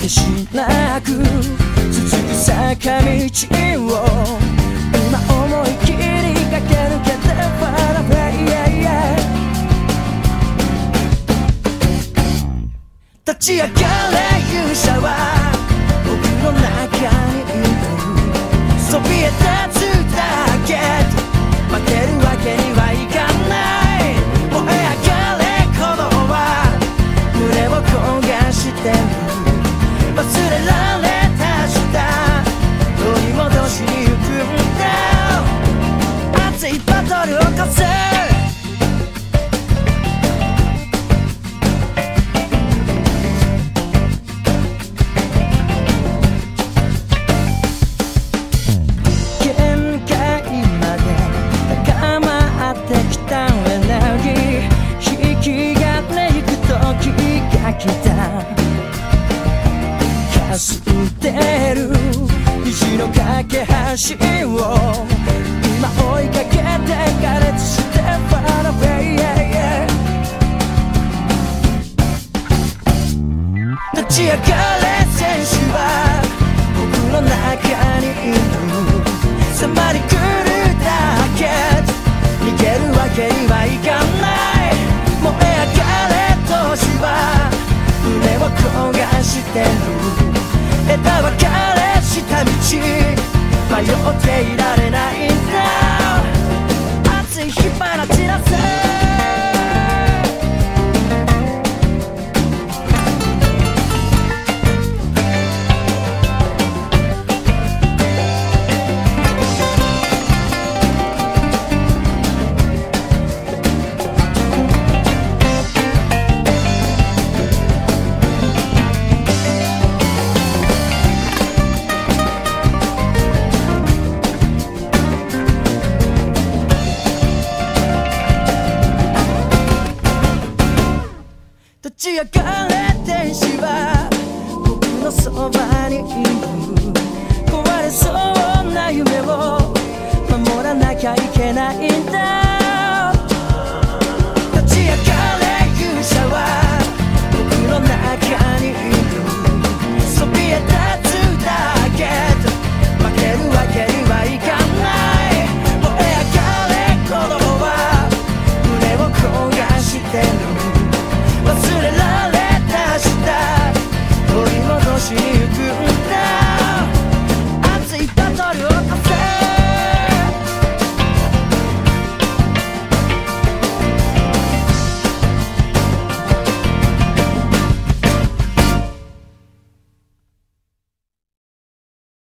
果てしなく続く坂道を今思い切り駆け抜けてファラフェイ立ち上がれ勇者は僕の中にいる。そびえたかすってる虹の架け橋を今追いかけて加熱してファラフェイ立ち上がれ戦士は僕の中にいる。迫り来る迷っていられない。ち上がれ天使は僕のそばにいる。壊れそうな夢を守らなきゃいけない。